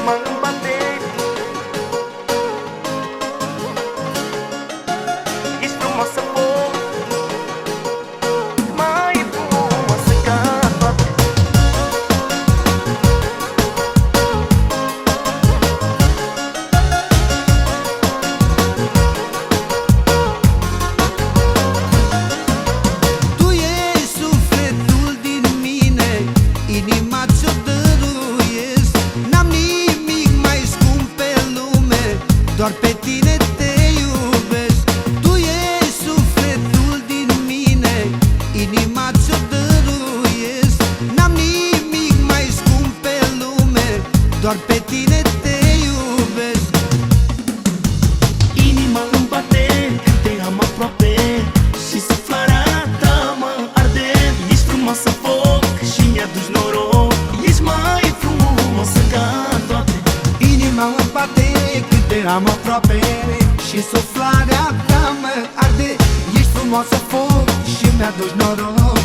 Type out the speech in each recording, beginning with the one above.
Inima îmi bate Ești am aproape Și suflarea ta mă arde. Ești frumoasă foc și mi-aduci noroc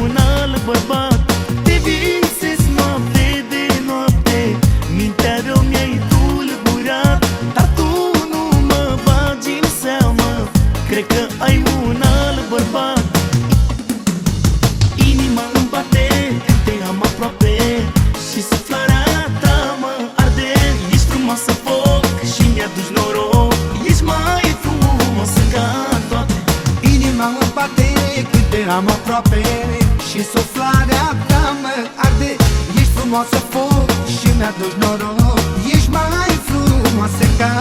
un alt bărbat. Te visez noapte de noapte Mintea rău mi-ai tulburat. Dar tu nu mă bagi în seamă Cred că ai un alt bărbat. Inima îmi bate când te am aproape Și suflarea ta mă arde. Ești frumoasă foc și mi-aduci noroc. Ești mai frumoasă ca toate. Inima îmi bate când te am aproape Și suflarea ta mă arde. Ești frumoasă foc și mi-aduci noroc. Ești mai frumoasă ca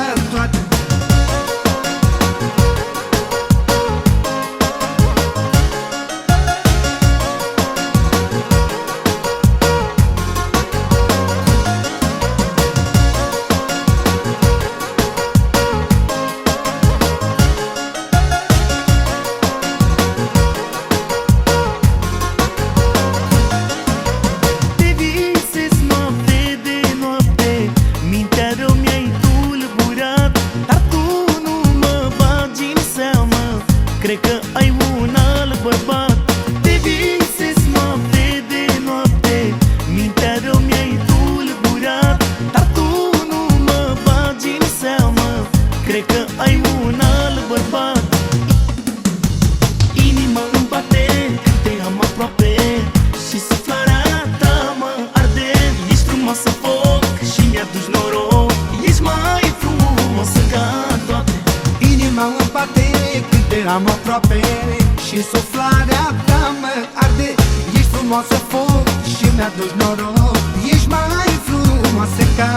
Cred că ai un alt bărbat. Inima îmi bate când te am aproape Și suflarea ta mă arde. Ești frumoasă foc și mi-aduci noroc. Ești mai frumoasă ca toate. Inima îmi bate când te am aproape Și suflarea ta mă arde. Ești frumoasă foc și mi-aduci noroc. Ești mai frumoasă ca